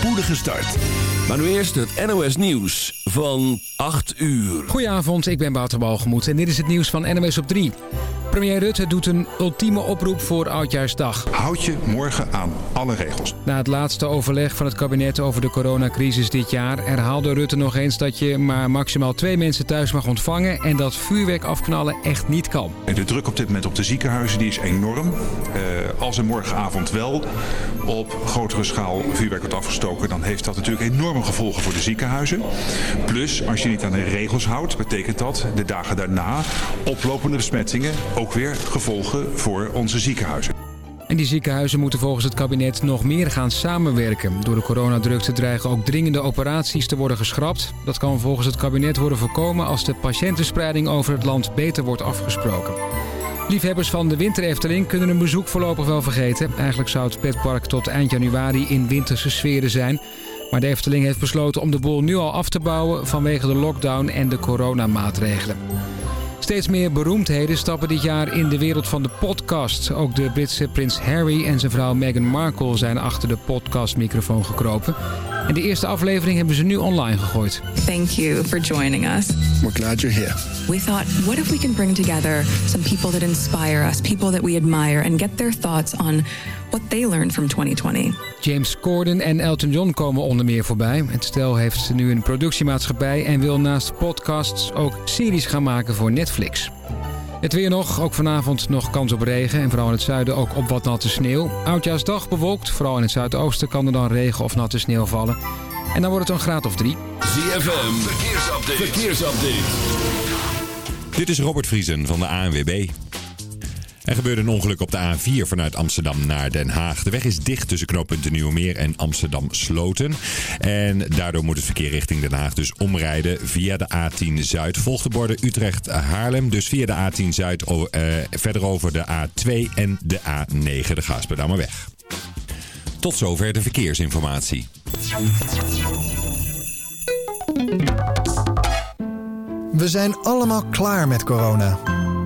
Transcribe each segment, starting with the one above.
spoedige start. Maar nu eerst het NOS Nieuws van 8 uur. Goedenavond, ik ben Wouter Balgemoed en dit is het nieuws van NOS op 3. Premier Rutte doet een ultieme oproep voor Oudjaarsdag. Houd je morgen aan alle regels. Na het laatste overleg van het kabinet over de coronacrisis dit jaar... herhaalde Rutte nog eens dat je maar maximaal twee mensen thuis mag ontvangen... en dat vuurwerk afknallen echt niet kan. De druk op dit moment op de ziekenhuizen die is enorm. Uh, als er morgenavond wel op grotere schaal vuurwerk wordt afgestoken... dan heeft dat natuurlijk enorme gevolgen voor de ziekenhuizen. Plus, als je niet aan de regels houdt, betekent dat de dagen daarna oplopende besmettingen ook weer gevolgen voor onze ziekenhuizen. En die ziekenhuizen moeten volgens het kabinet nog meer gaan samenwerken. Door de coronadrukte dreigen ook dringende operaties te worden geschrapt. Dat kan volgens het kabinet worden voorkomen als de patiëntenspreiding over het land beter wordt afgesproken. Liefhebbers van de Winter Efteling kunnen een bezoek voorlopig wel vergeten. Eigenlijk zou het petpark tot eind januari in winterse sferen zijn. Maar de Efteling heeft besloten om de boel nu al af te bouwen vanwege de lockdown en de coronamaatregelen. Steeds meer beroemdheden stappen dit jaar in de wereld van de podcast. Ook de Britse prins Harry en zijn vrouw Meghan Markle zijn achter de podcastmicrofoon gekropen. En de eerste aflevering hebben ze nu online gegooid. Thank you for joining us. We're glad you're here. We thought, what if we can bring together some people that inspire us, people that we admire, and get their thoughts on what they learned from 2020. James Corden en Elton John komen onder meer voorbij. Het stel heeft nu een productiemaatschappij en wil naast podcasts ook series gaan maken voor Netflix. Het weer nog, ook vanavond nog kans op regen en vooral in het zuiden ook op wat natte sneeuw. Oudjaarsdag bewolkt, vooral in het zuidoosten kan er dan regen of natte sneeuw vallen. En dan wordt het een graad of drie. ZFM, verkeersupdate. verkeersupdate. Dit is Robert Vriesen van de ANWB. Er gebeurde een ongeluk op de A4 vanuit Amsterdam naar Den Haag. De weg is dicht tussen knooppunten Nieuwemeer en Amsterdam Sloten. En daardoor moet het verkeer richting Den Haag dus omrijden via de A10 Zuid. Volgt de borden Utrecht-Haarlem. Dus via de A10 Zuid uh, verder over de A2 en de A9. De Gaasperdammer weg. Tot zover de verkeersinformatie. We zijn allemaal klaar met corona.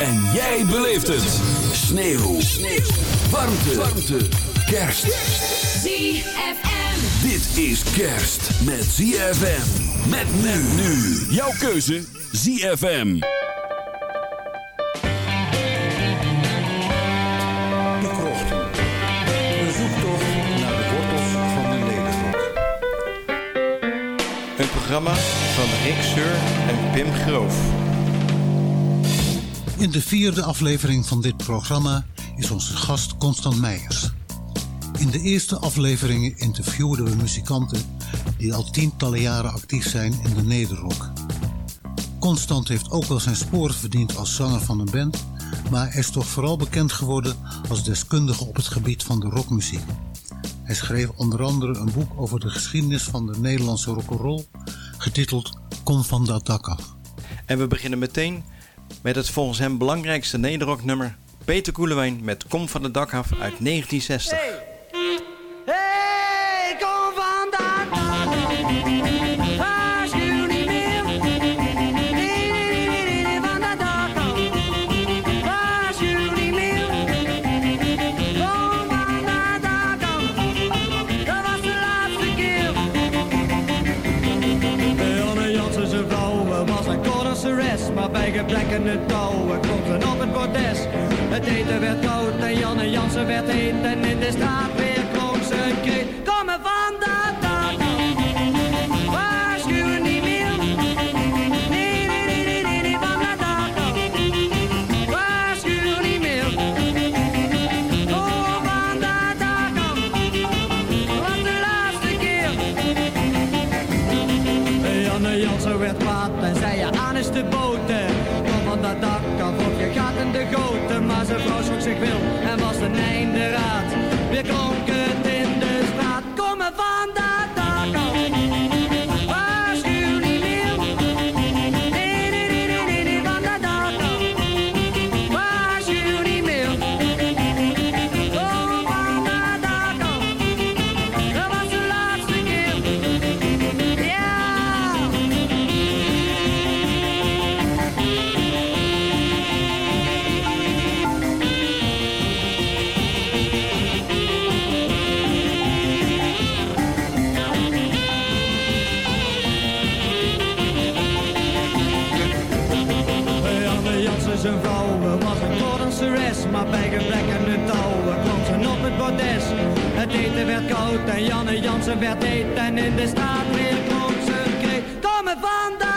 En jij beleeft het. Sneeuw. Sneeuw. Warmte. Warmte. Kerst. ZFM. Dit is kerst met ZFM. Met men nu. Jouw keuze. ZFM. De krocht. Een zoektocht naar de wortels van de nederrok. Een programma van Rick Seur en Pim Groof. In de vierde aflevering van dit programma is onze gast Constant Meijers. In de eerste afleveringen interviewden we muzikanten die al tientallen jaren actief zijn in de nederrock. Constant heeft ook wel zijn sporen verdiend als zanger van een band, maar is toch vooral bekend geworden als deskundige op het gebied van de rockmuziek. Hij schreef onder andere een boek over de geschiedenis van de Nederlandse rock'n'roll, getiteld Kom van dat dak. En we beginnen meteen met het volgens hem belangrijkste nederrocknummer Peter Koelewijn met Kom van de dak af uit 1960. Het touwen klom ze op het bordes. Het eten werd koud en Janne Jansen werd heet en in de straat weer maar bij gebrek aan de touwen ze op het bordes. Het eten werd koud en Janne Jansen werd heet en in de straat weer. Kom me van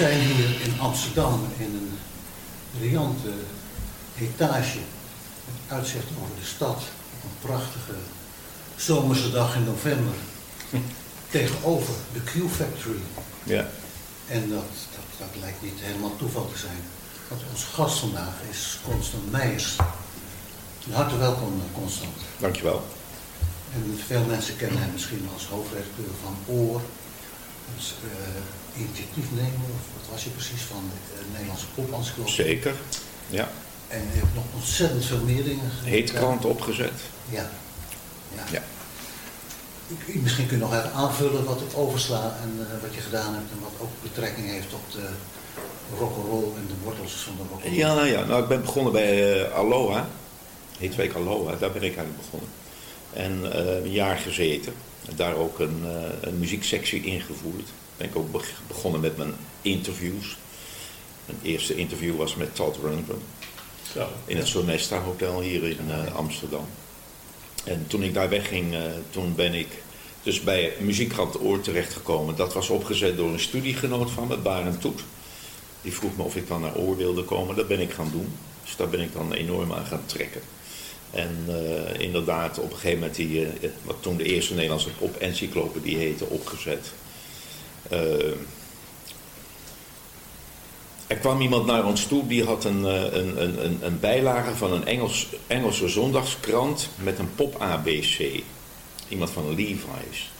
zijn hier in Amsterdam in een riante etage. Met uitzicht over de stad. Op een prachtige zomerse dag in november. Tegenover de Q-Factory. Ja. En dat, dat, dat lijkt niet helemaal toeval te zijn. Want onze gast vandaag is Constant Meijers. Van harte welkom, eh, Constant. Dankjewel. En veel mensen kennen hem misschien als hoofdredacteur van Oor. Dus, eh, initiatiefnemer, of wat was je precies van de Nederlandse Popencyclopedie? Zeker. Ja. En je hebt nog ontzettend veel meer dingen gedaan. Heetkrant opgezet. Ja. ja. Ja. Ik- Misschien kun je nog even aanvullen wat ik oversla en eh, wat je gedaan hebt en wat ook betrekking heeft op de rock'n'roll en de wortels van de rock'n'roll. Ja, nou ja. Nou, ik ben begonnen bij eh, Aloha. Heetweek Aloha. Daar ben ik eigenlijk begonnen. En eh, een jaar gezeten. En daar ook een, eh, een muzieksectie ingevoerd. Ben ik ook beg- begonnen met mijn interviews. Mijn eerste interview was met Todd Rundgren. Zo. in het Sonesta Hotel hier in eh, Amsterdam. En toen ik daar wegging, eh, toen ben ik dus bij Muziekkrant Oor terechtgekomen. Dat was opgezet door een studiegenoot van me, Barend Toet. Die vroeg me of ik dan naar Oor wilde komen. Dat ben ik gaan doen. Dus daar ben ik dan enorm aan gaan trekken. En eh, inderdaad, op een gegeven moment die, wat toen de eerste Nederlandse pop-encyclopedie heette, opgezet. Eh, er kwam iemand naar ons toe die had een, eh, een, een, een, een bijlage van een Engels, Engelse zondagskrant met een pop-ABC. Iemand van Levi's.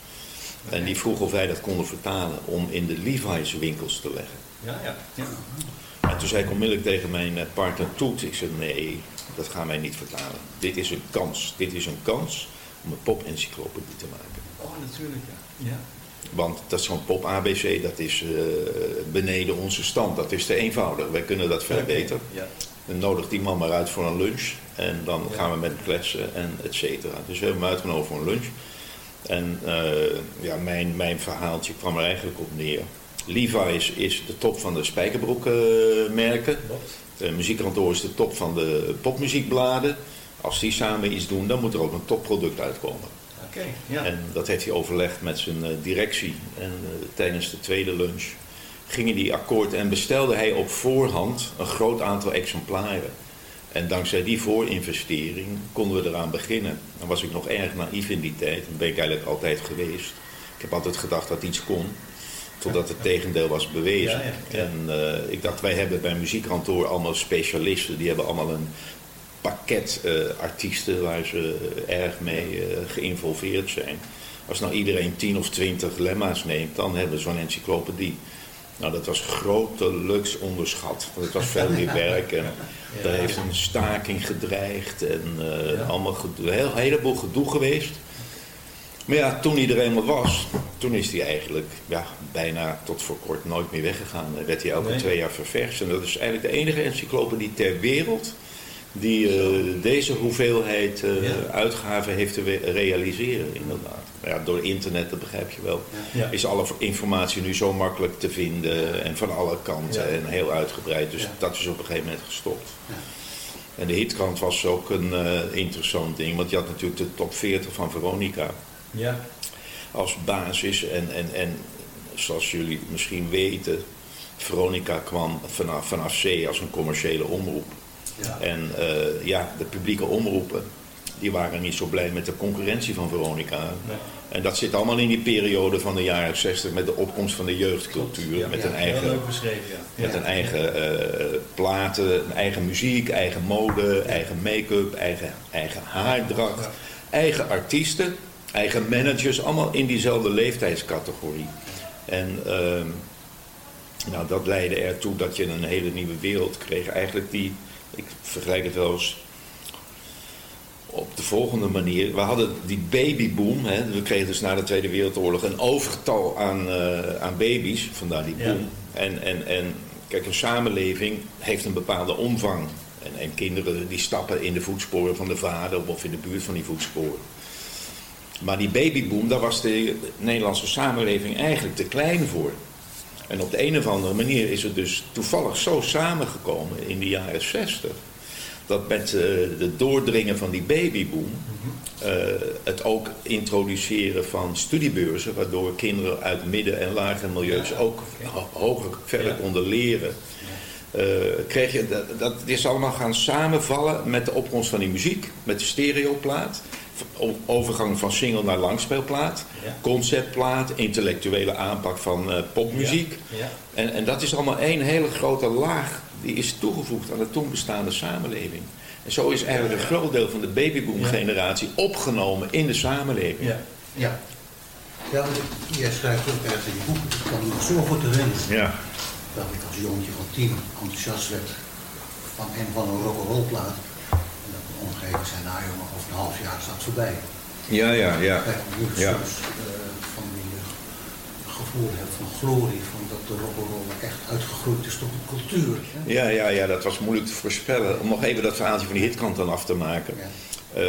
En die vroeg of wij dat konden vertalen om in de Levi's winkels te leggen. Ja, ja. ja. En toen zei ik onmiddellijk tegen mijn eh, partner Toet, ik zei nee, dat gaan wij niet vertalen. Dit is een kans, dit is een kans om een pop-encyclopedie te maken. Oh, natuurlijk, ja. ja. Want dat is zo'n pop-ABC, dat is eh, beneden onze stand. Dat is te eenvoudig. Wij kunnen dat veel beter. Ja. Dan nodig die man maar uit voor een lunch. En dan Ja. gaan we met hem kletsen en et cetera. Dus we hebben hem uitgenodigd voor een lunch. En eh, ja, mijn, mijn verhaaltje kwam er eigenlijk op neer. Levi's is de top van de spijkerbroekmerken. De muziekkantoor is de top van de popmuziekbladen. Als die samen iets doen, dan moet er ook een topproduct uitkomen. Ja. En dat heeft hij overlegd met zijn eh, directie. En eh, tijdens de tweede lunch gingen die akkoord en bestelde hij op voorhand een groot aantal exemplaren. En dankzij die voorinvestering konden we eraan beginnen. Dan was ik nog erg naïef in die tijd. Dat ben ik eigenlijk altijd geweest. Ik heb altijd gedacht dat iets kon. Totdat het tegendeel was bewezen. Ja, ja, ja. En eh, ik dacht, wij hebben bij muziekkantoor allemaal specialisten. Die hebben allemaal een pakket eh, artiesten waar ze eh, erg mee eh, geïnvolveerd zijn. Als nou iedereen 10 of 20 lemma's neemt, dan hebben we zo'n encyclopedie. Nou, dat was grotelijks onderschat. Want het was veel meer werk en er heeft een staking gedreigd en Ja. allemaal gedoe, een heel, heleboel gedoe geweest. Maar ja, toen hij er eenmaal was, toen is hij eigenlijk ja, bijna tot voor kort nooit meer weggegaan. Dan werd hij elke Nee. twee jaar ververst. En dat is eigenlijk de enige encyclopedie ter wereld die eh, deze hoeveelheid eh Ja. uitgaven heeft te realiseren, inderdaad. Ja, door internet, dat begrijp je wel, Ja. is alle informatie nu zo makkelijk te vinden en van alle kanten en heel uitgebreid. Dus dat is op een gegeven moment gestopt. En de hitkrant was ook een eh, interessant ding, want je had natuurlijk de top 40 van Veronica Ja. als basis. En, en, en zoals jullie misschien weten, Veronica kwam vanaf, vanaf C als een commerciële omroep. Ja. En eh, ja, de publieke omroepen, die waren niet zo blij met de concurrentie van Veronica. Nee. En dat zit allemaal in die periode van de jaren 60 met de opkomst van de jeugdcultuur. Ja, met ja, een eigen met een eigen eh, platen, een eigen muziek, eigen mode, eigen make-up, eigen, eigen haardracht, eigen artiesten. eigen managers, allemaal in diezelfde leeftijdscategorie. En ehm, nou, dat leidde ertoe dat je een hele nieuwe wereld kreeg. Eigenlijk die, ik vergelijk het wel eens op de volgende manier. We hadden die babyboom. Hè. We kregen dus na de Tweede Wereldoorlog een overtal aan, eh, aan baby's. Vandaar die Ja. boom. En, en, en kijk, een samenleving heeft een bepaalde omvang. En, en kinderen die stappen in de voetsporen van de vader of in de buurt van die voetsporen. Maar die babyboom, daar was de Nederlandse samenleving eigenlijk te klein voor. En op de een of andere manier is het dus toevallig zo samengekomen in de jaren 60. Dat met eh, de doordringen van die babyboom, eh, het ook introduceren van studiebeurzen, waardoor kinderen uit midden- en lage milieus ook ho- hoger verder konden leren. eh, kreeg je, dat, dat is allemaal gaan samenvallen met de opkomst van die muziek, met de stereoplaat, overgang van single naar langspeelplaat, Ja. conceptplaat, intellectuele aanpak van eh, popmuziek. Ja. En, en dat is allemaal één hele grote laag die is toegevoegd aan de toen bestaande samenleving. En zo is eigenlijk een groot deel van de babyboom-generatie opgenomen in de samenleving. Ja. Ja. Ja, jij schrijft ook ergens in je boek, ik kan me nog zo goed herinneren Ja. dat ik als jongetje van tien enthousiast werd van een van een rock'n'roll plaat. Omgever zei, nou jongen, over een half jaar staat voorbij. Ja, ja, ja. Ja. soms eh, van die eh, gevoel heb van glorie, van dat de rock'n'roll echt uitgegroeid is tot een cultuur. hè. Ja, ja, ja, dat was moeilijk te voorspellen. Om nog even dat verhaaltje van die hitkant dan af te maken. Eh,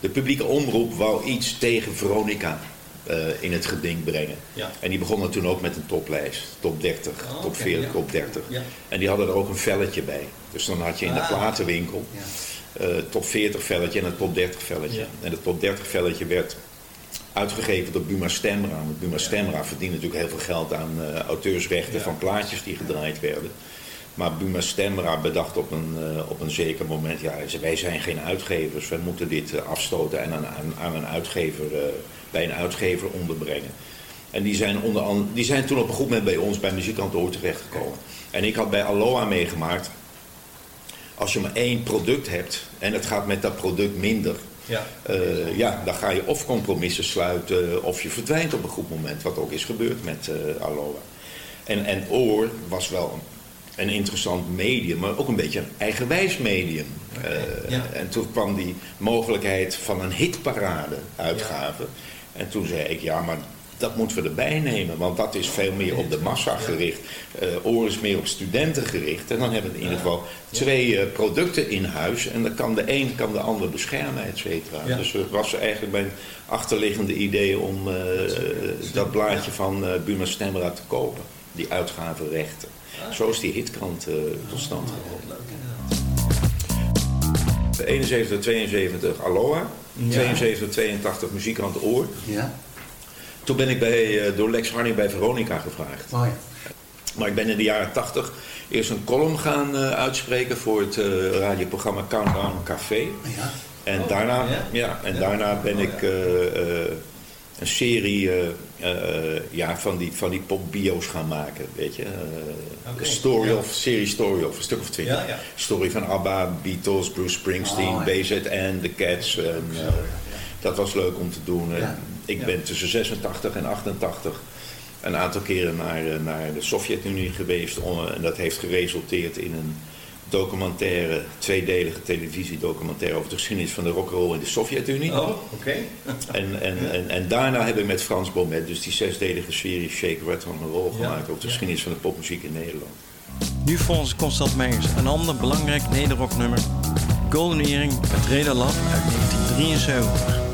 de publieke omroep wou iets tegen Veronica in het geding brengen. Ja. En die begonnen toen ook met een toplijst. Top 30, Oh, top oké, 40, ja. top 30. Ja. En die hadden er ook een velletje bij. Dus dan had je in de Ah. platenwinkel top 40 velletje en het top 30 velletje. Ja. En het top 30 velletje werd uitgegeven door Buma Stemra. Want Buma Stemra verdient natuurlijk heel veel geld aan eh, auteursrechten van plaatjes die gedraaid werden. Maar Buma Stemra bedacht op een, eh, op een zeker moment, ja, wij zijn geen uitgevers, we moeten dit eh, afstoten en aan, aan, aan een uitgever, eh, bij een uitgever onderbrengen. En die zijn, onder, die zijn toen op een goed moment bij ons, bij Muziekkantoor terechtgekomen. En ik had bij Aloha meegemaakt, als je maar één product hebt en het gaat met dat product minder, Ja. eh, ja, dan ga je of compromissen sluiten of je verdwijnt op een goed moment, wat ook is gebeurd met Aloha. En, en Oor was wel een interessant medium, maar ook een beetje een eigenwijs medium. Eh, ja. En toen kwam die mogelijkheid van een hitparade uitgave. En toen zei ik, ja, maar dat moeten we erbij nemen, want dat is veel meer op de massa gericht. Eh Oor is meer op studenten gericht. En dan hebben we in ieder geval twee eh, producten in huis. En dan kan de een kan de ander beschermen, et cetera. Ja. Dus het was eigenlijk mijn achterliggende idee om eh, dat blaadje van Buma Stemra te kopen. Die uitgavenrechten. Zo is die hitkrant tot stand gekomen. 71, 72 Aloha. Ja. 72, 82 Muziekkrant Oor. Ja. Toen ben ik bij, eh, door Lex Harding bij Veronica gevraagd. Oh ja. Maar ik ben in de jaren 80 eerst een column gaan eh, uitspreken voor het eh, radioprogramma Countdown Café. Ja. En, Oh, daarna, ja? ja? en Ja. daarna ben Oh, ik eh, eh, een serie eh, eh, ja, van die, van die popbio's gaan maken. Weet je? Story ja. of, serie story of, een stuk of twintig. Ja, ja. Story van ABBA, Beatles, Bruce Springsteen, Oh, ja. BZN, The Cats. En, dat was leuk om te doen. En. Ik Ja. ben tussen 86 en 88 een aantal keren naar, eh, naar de Sovjet-Unie geweest. om- En dat heeft geresulteerd in een documentaire, tweedelige televisiedocumentaire over de geschiedenis van de rock'n'roll in de Sovjet-Unie. Oh, oké. En, en, en, en daarna heb ik met Frans Bomet dus die zesdelige serie Shake, Rattle and Roll Ja, gemaakt over de ja. geschiedenis van de popmuziek in Nederland. Nu volgens Constant Meijers een ander belangrijk nederrocknummer. Golden Earring met Reda Lab uit 1973.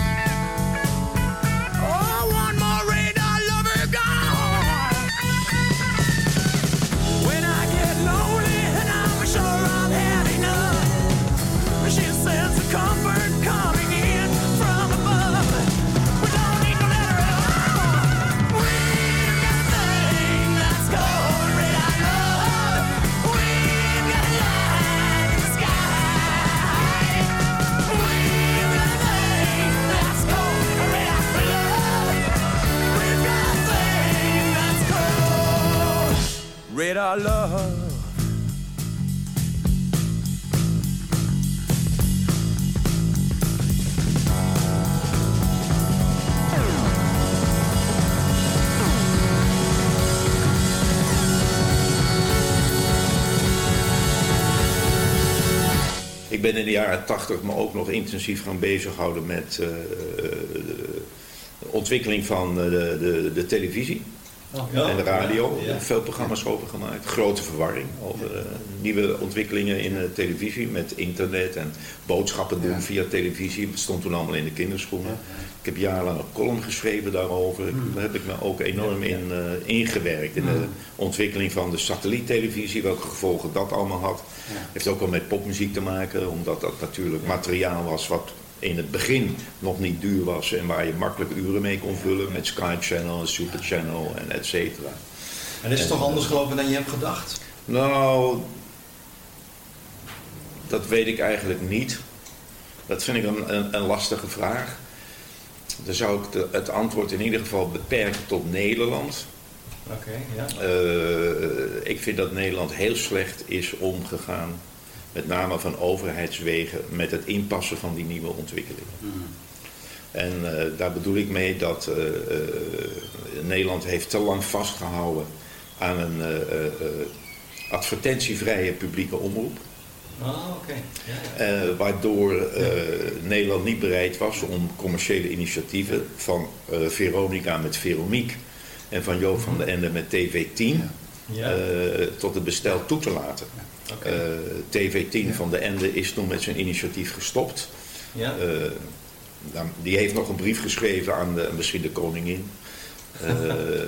Ik ben in de jaren tachtig me ook nog intensief gaan bezighouden met eh, de ontwikkeling van eh, de, de, de televisie. En de radio. Veel programma's over gemaakt. Grote verwarring over eh, nieuwe ontwikkelingen in televisie met internet en boodschappen doen via televisie. Het stond toen allemaal in de kinderschoenen. Ik heb jarenlang een column geschreven daarover. Hmm. Daar heb ik me ook enorm in eh, ingewerkt. In de Hmm. ontwikkeling van de satelliettelevisie, welke gevolgen dat allemaal had. Heeft ook wel met popmuziek te maken, omdat dat natuurlijk materiaal was wat in het begin nog niet duur was en waar je makkelijk uren mee kon vullen met Sky Channel en Super Channel en et cetera. En is het toch anders gelopen dan je hebt gedacht? Nou, dat weet ik eigenlijk niet. Dat vind ik een, een, een lastige vraag. dan zou ik de- het antwoord in ieder geval beperken tot Nederland. Oké, ja. Eh, ik vind dat Nederland heel slecht is omgegaan, met name van overheidswegen, met het inpassen van die nieuwe ontwikkelingen. En eh, daar bedoel ik mee dat eh, eh, Nederland heeft te lang vastgehouden aan een advertentievrije publieke omroep. Ah. Ja, ja. Waardoor Nederland niet bereid was om commerciële initiatieven van Veronica met Veronique en van Joop van den Ende met TV10 Ja. Eh, tot het bestel toe te laten. Eh, TV10 van de Ende is toen met zijn initiatief gestopt. Ja. Eh, nou, die heeft nog een brief geschreven aan de, misschien de koningin. Eh,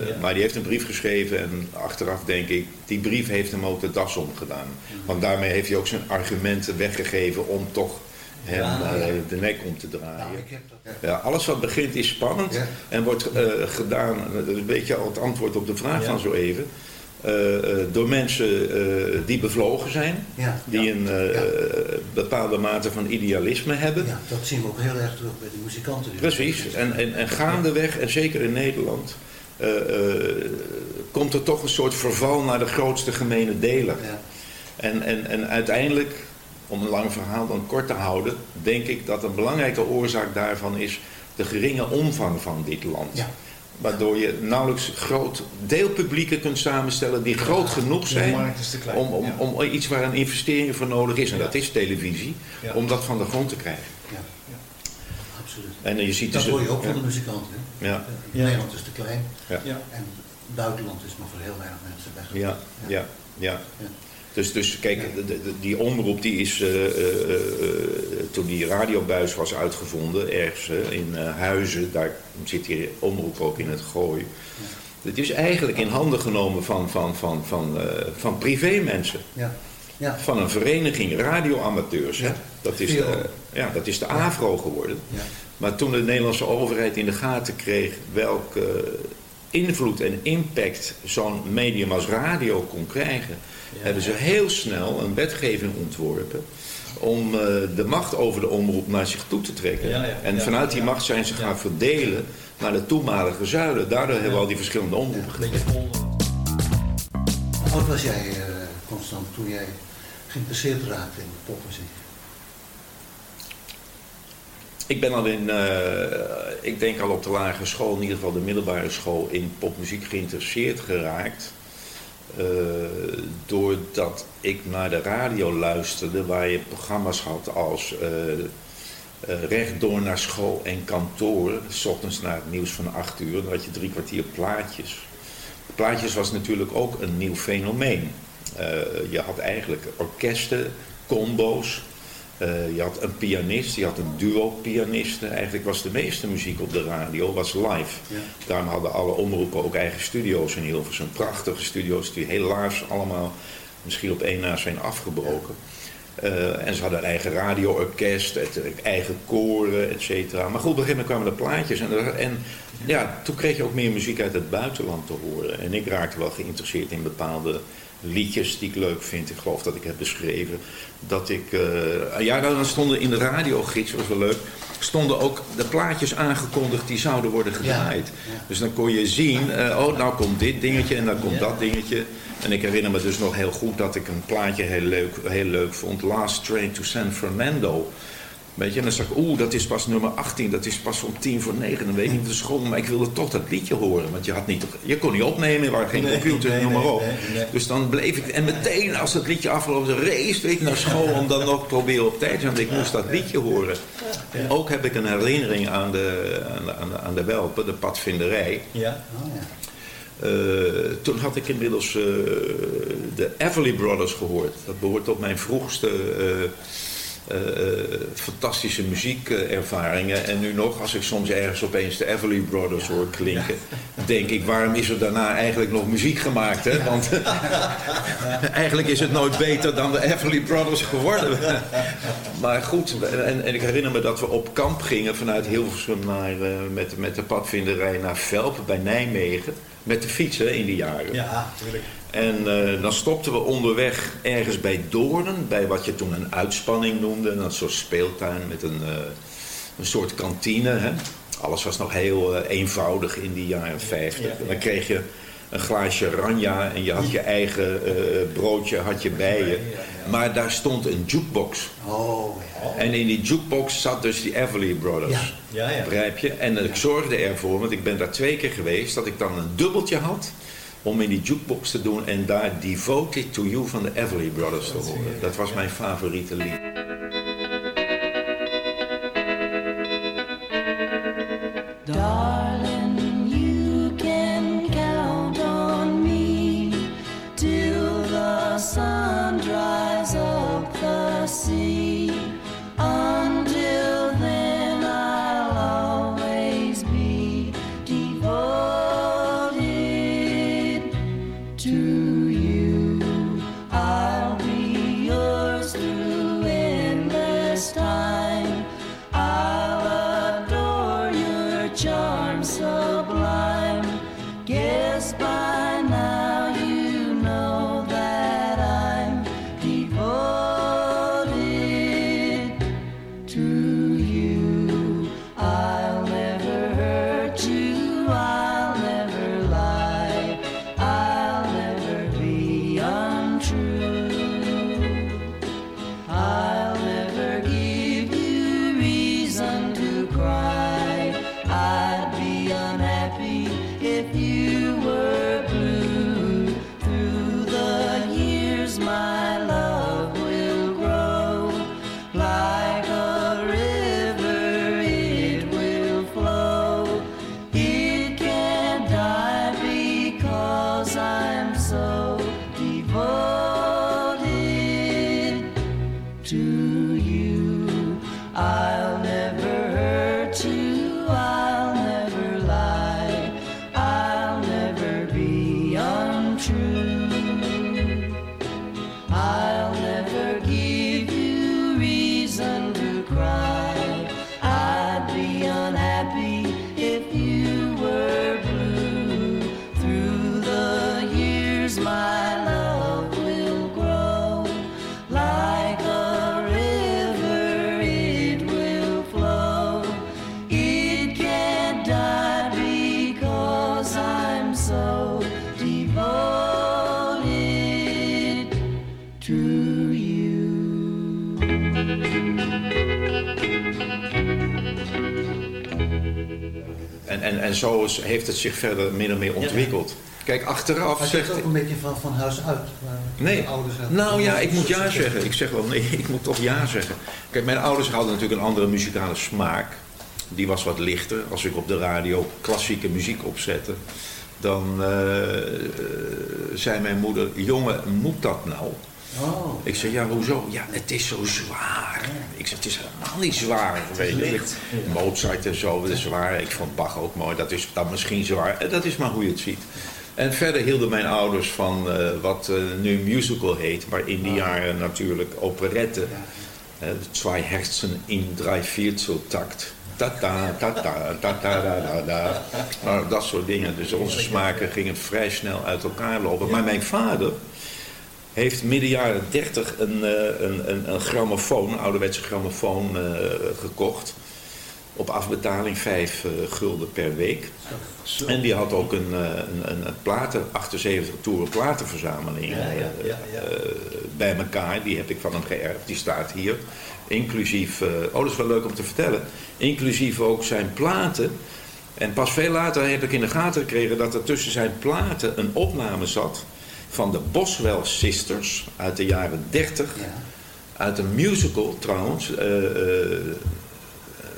Ja. Maar die heeft een brief geschreven en achteraf denk ik, die brief heeft hem ook de das omgedaan. Want daarmee heeft hij ook zijn argumenten weggegeven om toch hem Ja, ja. de nek om te draaien. Nou, ik heb dat. Ja, alles wat begint is spannend Ja. en wordt eh, gedaan, dat is een beetje al het antwoord op de vraag Ja. van zo even, door mensen eh, die bevlogen zijn, Ja, die een eh, bepaalde mate van idealisme hebben. ja, dat zien we ook heel erg terug bij de muzikanten. die- Precies, en, en, en gaandeweg, en zeker in Nederland, eh, eh, komt er toch een soort verval naar de grootste gemene deler. Ja. En, en, en uiteindelijk, om een lang verhaal dan kort te houden, denk ik dat een belangrijke oorzaak daarvan is de geringe omvang van dit land. Ja. Waardoor je nauwelijks groot deelpublieken kunt samenstellen die groot genoeg zijn om, om, om iets waar een investering voor nodig is, en dat is televisie, om dat van de grond te krijgen. Ja, absoluut. En je ziet Dat dus- hoor je ook ja. van de muzikanten. Hè? Ja. Nederland is te klein Ja. En buitenland is nog voor heel weinig mensen weg. Ja, ja, ja. Dus, dus kijk, de- die omroep die is, eh, eh, eh, toen die radiobuis was uitgevonden, ergens in Huizen, daar zit die omroep ook in het gooi. Het is eigenlijk in handen genomen van, van, van, van, van privémensen. Ja. Ja. Van een vereniging radioamateurs. Ja. Dat, is de, ja, dat is de AVRO geworden. Ja. Maar toen de Nederlandse overheid in de gaten kreeg welke invloed en impact zo'n medium als radio kon krijgen, hebben ze heel snel een wetgeving ontworpen om eh, de macht over de omroep naar zich toe te trekken. Ja, ja, en ja, vanuit die macht zijn ze gaan verdelen naar de toenmalige zuilen. Daardoor hebben we al die verschillende omroepen. Hoe oud was jij, eh, Constant, toen jij geïnteresseerd raakte in popmuziek? Ik ben al in, eh, ik denk al op de lagere school, in ieder geval de middelbare school, in popmuziek geïnteresseerd geraakt. Eh, doordat ik naar de radio luisterde, waar je programma's had als eh, eh, rechtdoor naar school en kantoor. S ochtends naar het nieuws van 8 uur, dan had je drie kwartier plaatjes. Plaatjes was natuurlijk ook een nieuw fenomeen. Je had eigenlijk orkesten, combo's. Eh, je had een pianist, je had een duo pianisten. Eigenlijk was de meeste muziek op de radio was live. Ja. Daarom hadden alle omroepen ook eigen studio's in Hilversum. Prachtige studio's die helaas allemaal misschien op één na zijn afgebroken. Eh, en ze hadden een eigen radioorkest, eigen koren, et cetera. Maar goed, op een gegeven moment kwamen de plaatjes. En, er- en ja, toen kreeg je ook meer muziek uit het buitenland te horen. En ik raakte wel geïnteresseerd in bepaalde liedjes die ik leuk vind. Ik geloof dat ik heb beschreven dat ik... eh, ja, dan stonden in de radiogids, was wel leuk... stonden ook de plaatjes aangekondigd die zouden worden gedraaid. ja. Dus dan kon je zien, eh, oh, nou komt dit dingetje en dan komt dat dingetje. En ik herinner me dus nog heel goed dat ik een plaatje heel leuk, heel leuk vond. Last Train to San Fernando. Weet je, en dan zag ik, oeh, dat is pas nummer 18, dat is pas om tien voor negen. Dan weet ik niet de school, maar ik wilde toch dat liedje horen. Want je, had niet, je kon niet opnemen, er waren geen Nee, computer, nee, noem maar op. nee. Dus dan bleef ik, en meteen als het liedje afgelopen race weet ik naar school om dan nog proberen op tijd te zijn. Want ik moest dat liedje horen. En ook heb ik een herinnering aan de, aan de, aan de, aan de Welpen, de padvinderij. Ja. Oh ja. Eh, toen had ik inmiddels eh, de Everly Brothers gehoord. Dat behoort tot mijn vroegste eh, eh, eh, fantastische muziekervaringen. En nu nog, als ik soms ergens opeens de Everly Brothers hoor klinken, denk ik, waarom is er daarna eigenlijk nog muziek gemaakt? Hè? Want eigenlijk is het nooit beter dan de Everly Brothers geworden. maar goed, en, en ik herinner me dat we op kamp gingen vanuit Hilversum naar, eh, met, met de padvinderij naar Velpen bij Nijmegen. Met de fiets hè, in die jaren. Ja, natuurlijk. En eh, dan stopten we onderweg ergens bij Doornen, bij wat je toen een uitspanning noemde. Een soort speeltuin met een, eh, een soort kantine. Hè? Alles was nog heel eh, eenvoudig in die jaren 50. En dan kreeg je een glaasje ranja en je had je eigen broodje had je bij je. Maar daar stond een jukebox. Oh, En in die jukebox zat dus die Everly Brothers. Ja, ja. Begrijp je? En ik zorgde ervoor, want ik ben daar twee keer geweest, dat ik dan een dubbeltje had om in die jukebox te doen en daar Devoted to You van de Everly Brothers te horen. Dat was mijn favoriete lied. En, zo is, heeft het zich verder min of meer ontwikkeld. Kijk, achteraf Maar zegt... zegt ook een beetje van, van huis uit. waar Nee, de ouders uit- nou ja, ik moet ja zeggen. Ik zeg wel nee, ik moet toch ja zeggen. Kijk, mijn ouders hadden natuurlijk een andere muzikale smaak. Die was wat lichter. Als ik op de radio klassieke muziek opzette, dan eh, eh, zei mijn moeder: Jongen, moet dat nou? Oh. Ik zeg, ja, hoezo? Ja, het is zo zwaar. Ik zeg, het is helemaal niet zwaar. Weet je. Mozart en zo, dat is zwaar. Ik vond Bach ook mooi, dat is dan misschien zwaar. Eh, Dat is maar hoe je het ziet. En verder hielden mijn ouders van eh, wat eh, nu musical heet, maar in die jaren natuurlijk operette. Eh, Zwei Herzen in drei Vierteltakt. Ta-ta, ta-ta, ta-ta, da, da. Nou, dat soort dingen. Dus onze smaken gingen vrij snel uit elkaar lopen. Maar mijn vader heeft midden jaren 30 een, eh, een, een, een grammofoon, een ouderwetse grammofoon eh, gekocht. Op afbetaling 5 gulden per week. En die had ook een, eh, een, een, een platen, 78 toeren platenverzameling Ja, ja, eh, ja, ja. eh, bij elkaar. Die heb ik van hem geërfd. Die staat hier. Inclusief, eh, oh dat is wel leuk om te vertellen. Inclusief ook zijn platen. En pas veel later heb ik in de gaten gekregen dat er tussen zijn platen een opname zat van de Boswell Sisters uit de jaren 30. Uit een musical trouwens. eh eh,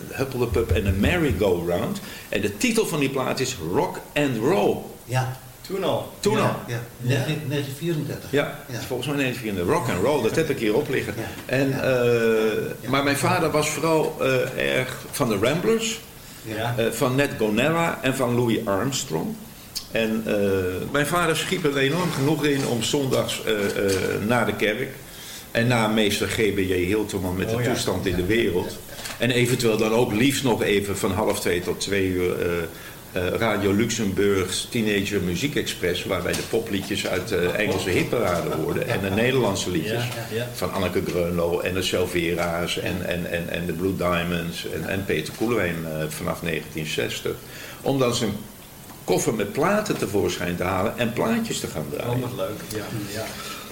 Huppel de Pup en de Merry-Go-Round. En de titel van die plaat is Rock and Roll. Ja. Toen al. Toen ja, al. Ja, 19- 1934. Ja, volgens mij 1934. Rock and roll, dat heb ik hier op liggen. En, eh, Maar mijn vader was vooral eh, erg van de Ramblers, Ja. eh, van Ned Gonella en van Louis Armstrong. En eh, mijn vader schiep er enorm genoeg in om zondags eh, eh, naar de kerk en na meester G.B.J. Hilterman met de Oh ja. toestand in de wereld. En eventueel dan ook liefst nog even van half twee tot twee uur Radio Luxemburgs Teenager Muziek Express, waar wij de popliedjes uit de Engelse hitparade hoorden en de Nederlandse liedjes van Anneke Greunlo en de Silvera's en, en, en, en de Blue Diamonds en, en Peter Koelewijn vanaf 1960. Om dan zijn koffer met platen tevoorschijn te halen en plaatjes te gaan draaien. Oh, wat leuk. Ja, ja.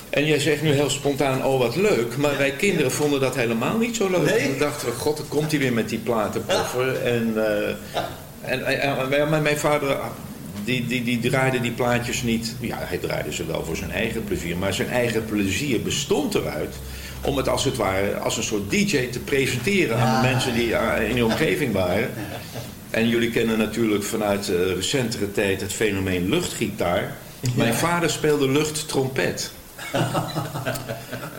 En jij zegt nu heel spontaan, oh wat leuk. Maar wij kinderen vonden dat helemaal niet zo leuk. Nee? We dachten, god, dan komt hij weer met die platenkoffer. En, eh, en, en, en- maar mijn- vader, die, die, die draaide die plaatjes niet... Ja, hij draaide ze wel voor zijn eigen plezier. Maar zijn eigen plezier bestond eruit... om het als het ware als een soort DJ te presenteren aan de mensen die eh, in de omgeving waren. En jullie kennen natuurlijk vanuit eh, recentere tijd het fenomeen luchtgitaar. Mijn vader speelde luchttrompet.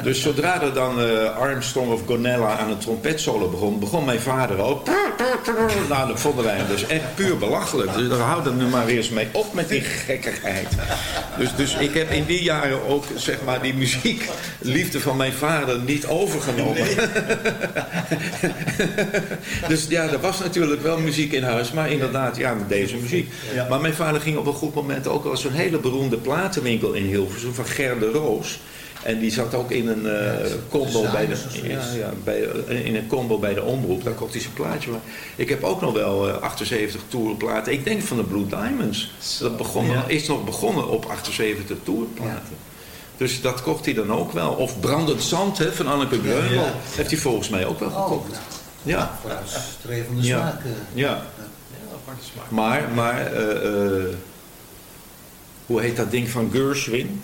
Dus zodra er dan eh, Armstrong of Gonella aan een trompetsolo begon, begon mijn vader ook. Nou, dat vonden wij hem dus echt puur belachelijk. Dus daar houden we nu maar eens mee op met die gekkigheid. Dus, dus ik heb in die jaren ook, zeg maar, die muziekliefde van mijn vader niet overgenomen. dus ja, er was natuurlijk wel muziek in huis, maar inderdaad, ja, met deze muziek. Maar mijn vader ging op een goed moment ook wel zo'n hele beroemde platenwinkel in Hilversum van Ger de Roos. En die zat ook in een eh, combo bij de, ja, ja, bij, eh, in een combo bij de omroep. Daar kocht hij zijn plaatje. Maar ik heb ook nog wel eh, 78 tourplaten. Ik denk van de Blue Diamonds. Dat begon, Ja. is nog begonnen op 78 tourplaten. Dus dat kocht hij dan ook wel. Of Brandend Zand hè, van Anneke. Ja. Heeft hij volgens mij ook wel Oh, gekocht. nou, Ja. vooruitstrevende Ja. smaak. Ja. Ja, aparte smaak. Maar, maar eh, eh, hoe heet dat ding van Gershwin?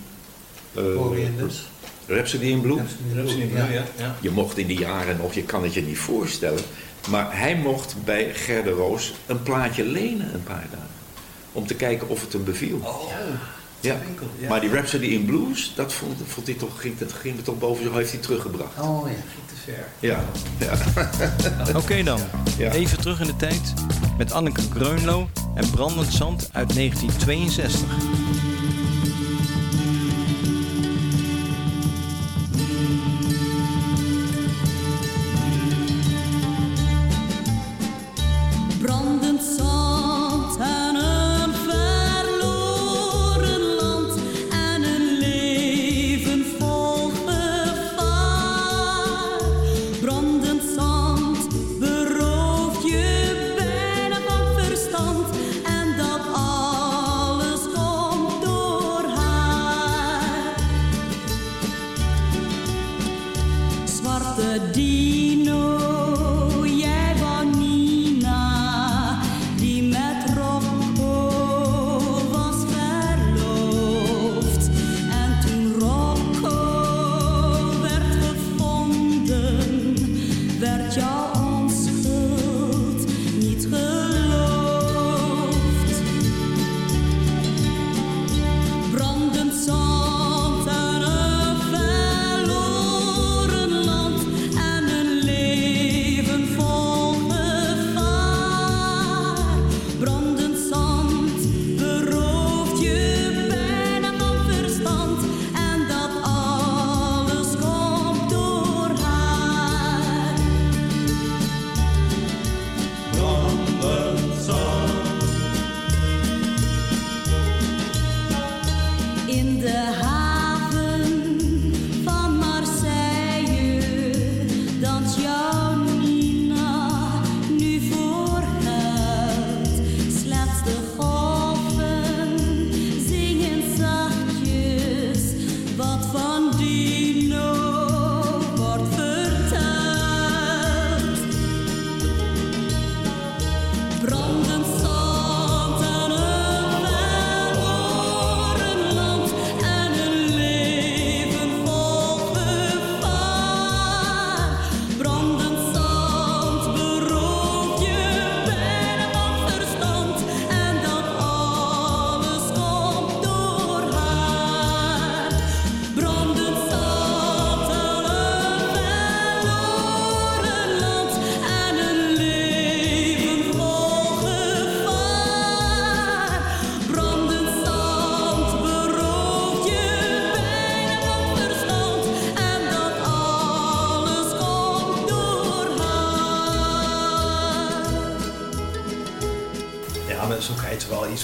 Eh, Orientals. Rhapsody in Blue? Rhapsody in Blue, ja. ja. Je mocht in die jaren nog, je kan het je niet voorstellen. Maar hij mocht bij Gerda Roos een plaatje lenen een paar dagen. Om te kijken of het hem beviel. Oh, ja. winkel, ja. Maar die Rhapsody in Blues, dat vond, vond hij toch, ging, dat ging er toch boven zich, heeft hij teruggebracht. Oh ja. Ging te ver. Ja, ja. Oké dan, Ja. even terug in de tijd met Anneke Greunlo en Brandend Zand uit 1962.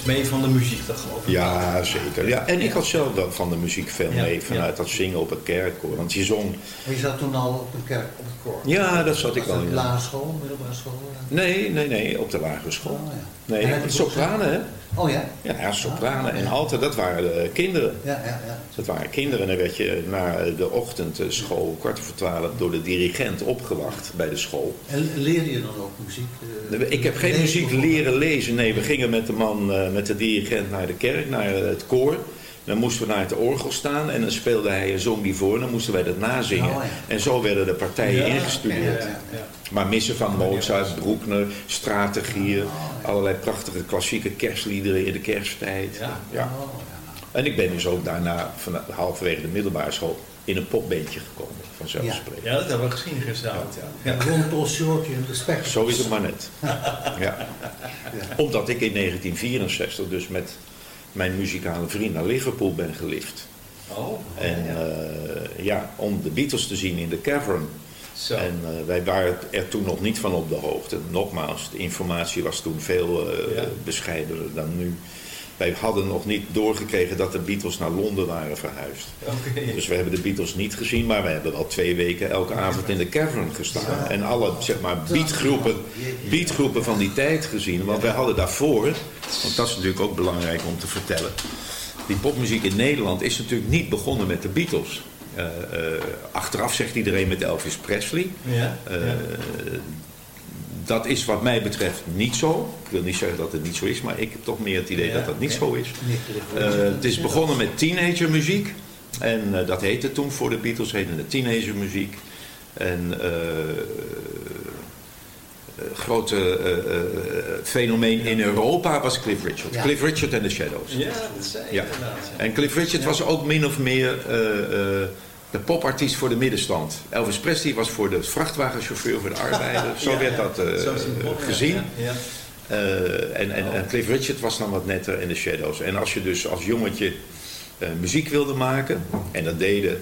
Mee van de muziek, dat geloof ik. Ja, zeker. Ja, en ik had zelf wel van de muziek veel Ja, mee vanuit dat zingen op het kerkkoor. Want je zong... Maar je zat toen al op een kerk, op het koor? Ja, dat zat ik wel het in. lagere school, middelbare school? Nee, nee, nee, op de lagere school. Oh, ja. Nee, sopranen, hè? Oh ja? Ja, ja sopranen en alten, dat waren de kinderen. Ja, ja, ja. Dat waren kinderen. En dan werd je na de ochtendschool, kwart over twaalf, door de dirigent opgewacht bij de school. En leerde je dan ook muziek? eh, Ik heb geen muziek leren lezen. Nee, we gingen met de man, eh, met de dirigent naar de kerk, naar het koor. Dan moesten we naar het orgel staan en dan speelde hij een zong die voor. En dan moesten wij dat nazingen. Oh, ja. En zo werden de partijen Ja, ingestudeerd. ja. Maar missen van Mozart, Broekner, strategieën. Allerlei prachtige klassieke kerstliederen in de kersttijd. Ja. En ik ben dus ook daarna, van, halverwege de middelbare school, in een popbeentje gekomen, vanzelfsprekend. Ja, dat hebben we gezien gisteravond, ja. Ja, Ron Paul Shorty en de Spectacles. Zo is het maar net. Ja. Omdat ik in 1964 dus met mijn muzikale vriend naar Liverpool ben gelift. Oh. En eh, ja, om de Beatles te zien in de Cavern. Zo. En eh, wij waren er toen nog niet van op de hoogte. Nogmaals, de informatie was toen veel eh, Ja. bescheidener dan nu. Wij hadden nog niet doorgekregen dat de Beatles naar Londen waren verhuisd. Oké. Dus we hebben de Beatles niet gezien, maar we hebben wel twee weken elke avond in de cavern gestaan. En alle zeg maar, beatgroepen, beatgroepen van die tijd gezien. Want wij hadden daarvoor, want dat is natuurlijk ook belangrijk om te vertellen. Die popmuziek in Nederland is natuurlijk niet begonnen met de Beatles. Eh, eh, achteraf zegt iedereen met Elvis Presley. Ja, Eh, ja. Dat is wat mij betreft niet zo. Ik wil niet zeggen dat het niet zo is, maar ik heb toch meer het idee Ja, dat dat niet ja. zo is. Eh, het is begonnen met teenagermuziek. En eh, dat heette toen voor de Beatles, heette het teenagermuziek. En eh eh, grote eh, eh, fenomeen in Europa was Cliff Richard. Ja. Cliff Richard en de Shadows. Ja, dat zei Ja. inderdaad. En Cliff Richard was ook min of meer eh, eh, de popartiest voor de middenstand. Elvis Presley was voor de vrachtwagenchauffeur, voor de arbeider. Zo Ja, werd ja. dat eh, Zo gezien. Ja. Eh, en, en, en Cliff Richard was dan wat netter in de Shadows. En als je dus als jongetje eh, muziek wilde maken, en dat deden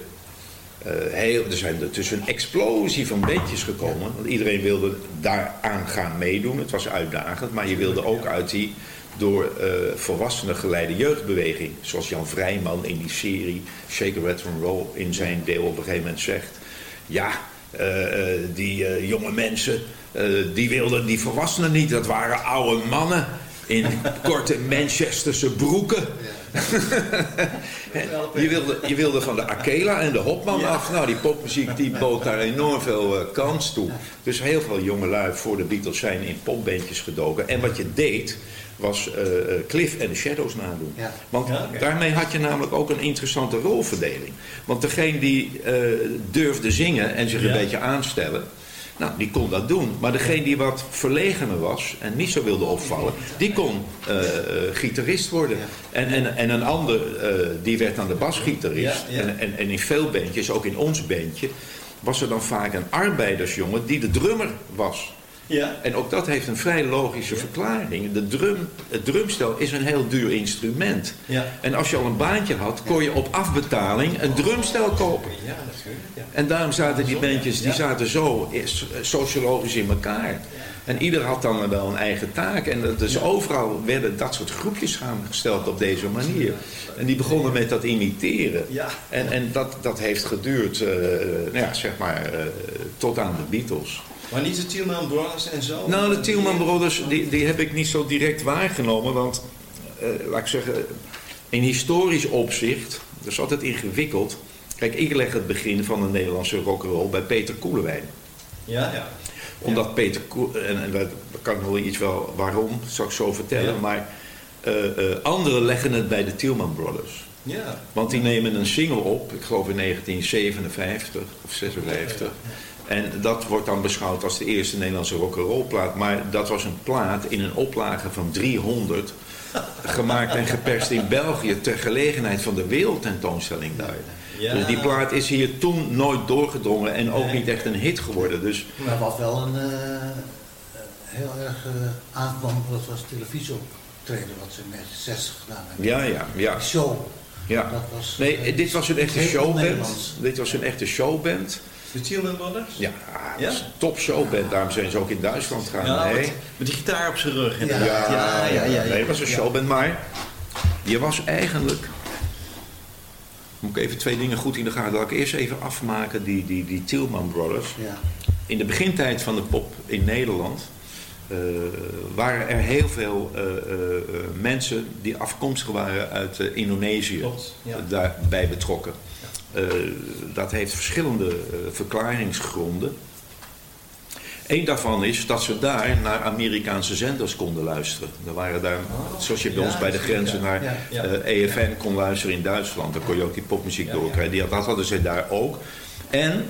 heel, er zijn er tussen een explosie van bandjes gekomen. Want iedereen wilde daaraan gaan meedoen. Het was uitdagend, maar je wilde ook uit die door eh, volwassenen geleide jeugdbeweging. Zoals Jan Vrijman in die serie Shake Rat and Roll in zijn deel op een gegeven moment zegt. Ja, eh, eh, die jonge mensen, die wilden die volwassenen niet. Dat waren oude mannen in korte Manchesterse broeken. je, wilde, je wilde van de Akela en de Hopman af. Nou, die popmuziek die bood daar enorm veel kans toe. Dus heel veel jongelui voor de Beatles zijn in popbandjes gedoken. En wat je deed, was eh, eh, Cliff en de Shadows nadoen. Ja. Want Ja, daarmee had je namelijk ook een interessante rolverdeling. Want degene die eh, durfde zingen en zich een beetje aanstellen... Nou, die kon dat doen. Maar degene die wat verlegener was en niet zo wilde opvallen, die kon eh, eh, gitarist worden. En, en, en een ander, eh, die werd dan de basgitarist. Ja, ja. En, en, en in veel bandjes, ook in ons bandje, was er dan vaak een arbeidersjongen die de drummer was. Ja. En ook dat heeft een vrij logische verklaring. De drum, het drumstel is een heel duur instrument. Ja. En als je al een baantje had, kon je op afbetaling een drumstel kopen. Ja, natuurlijk. Ja. En daarom zaten die bandjes die zaten zo is- sociologisch in elkaar. En ieder had dan wel een eigen taak. En dus overal werden dat soort groepjes samengesteld op deze manier. En die begonnen met dat imiteren. Ja. En, en dat, dat heeft geduurd, eh, nou ja, zeg maar, eh, tot aan de Beatles. Maar niet de Tielman Brothers en zo? Nou, de Tielman Brothers, die, die heb ik niet zo direct waargenomen. Want, eh, laat ik zeggen, in historisch opzicht, dat is altijd ingewikkeld. Kijk, ik leg het begin van de Nederlandse rock'n'roll bij Peter Koelewijn. Ja, ja. Omdat Peter Koel, en, daar kan ik nog wel iets wel waarom, dat zal ik zo vertellen. Ja. Maar eh, anderen leggen het bij de Tielman Brothers. Ja. Want die nemen een single op, ik geloof in 1957 of 56. En dat wordt dan beschouwd als de eerste Nederlandse rock'n'roll plaat. Maar dat was een plaat in een oplage van 300. Gemaakt en geperst in België ter gelegenheid van de wereldtentoonstelling daar. Ja. Dus die plaat is hier toen nooit doorgedrongen en ook niet echt een hit geworden. Dus Maar wat wel een eh, heel erg eh aankwam, dat was televisieoptreden wat ze in 1960 gedaan hebben. ja, ja, ja. Die show. Ja. Dat was, Nee, eh, dit was een echte showband. Dit was een echte showband. De Tielman Brothers? Ja, dat is een top showband. Daarom zijn ze ook in Duitsland gaan. Ja, nee. met, met die gitaar op zijn rug. Ja, ja, ja, ja. Nee, het was een ja. showband. Maar je was eigenlijk... Moet ik even twee dingen goed in de gaten. Laat ik eerst even afmaken die, die, die Tielman Brothers. Ja. In de begintijd van de pop in Nederland... eh, waren er heel veel eh, eh, mensen die afkomstig waren uit Indonesië Klopt, ja. daarbij betrokken. Eh, dat heeft verschillende eh, verklaringsgronden. Eén daarvan is dat ze daar naar Amerikaanse zenders konden luisteren. Er waren daar, zoals je bij Ja, ons bij de grenzen naar Ja, ja. eh, EFN kon luisteren in Duitsland. Dan kon je ook die popmuziek doorkrijgen. Die, dat hadden ze daar ook. En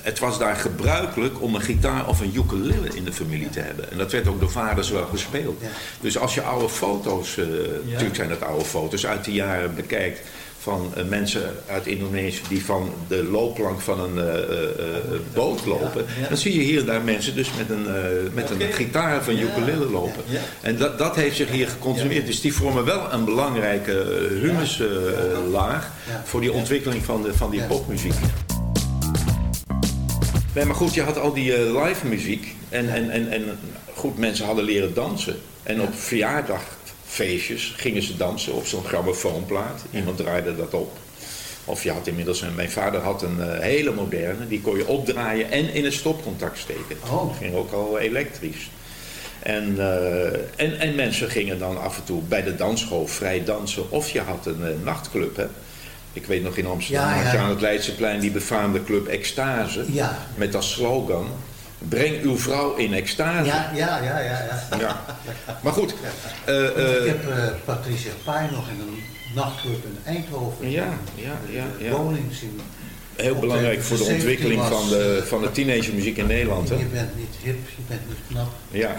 het was daar gebruikelijk om een gitaar of een ukulele in de familie te hebben. En dat werd ook door vaders wel gespeeld. Dus als je oude foto's, natuurlijk zijn dat oude foto's, uit die jaren bekijkt van eh, mensen uit Indonesië die van de loopplank van een eh, eh, boot lopen. ja. Dan zie je hier en daar mensen dus met een, met een gitaar van ukulele lopen. Ja. En dat, dat heeft zich hier geconsumeerd. Dus die vormen wel een belangrijke humuslaag voor die ontwikkeling van, de, van die popmuziek. Nee, maar goed, je had al die live muziek. En, en, en, en goed, mensen hadden leren dansen. En op verjaardagfeestjes gingen ze dansen op zo'n grammofoonplaat. Iemand draaide dat op. Of je had inmiddels een, mijn vader had een eh, hele moderne, die kon je opdraaien en in een stopcontact steken. Oh. Dat ging ook al elektrisch. En, eh, en, en mensen gingen dan af en toe bij de dansschool vrij dansen. Of je had een eh, nachtclub, hè. Ik weet nog in Amsterdam Ja, had je aan het Leidseplein die befaamde club Extase. Ja. Met als slogan, breng uw vrouw in extase. Ja, ja, ja, ja. ja. Ja. Maar goed. eh, Want eh, ik heb eh, Patricia Pai nog in een nachtclub in Eindhoven. Ja, ja, ja, ja. Woning zien. heel belangrijk voor de ontwikkeling 17 van de, van de teenagermuziek in Nederland. Hè? Je bent niet hip, je bent niet knap. Ja,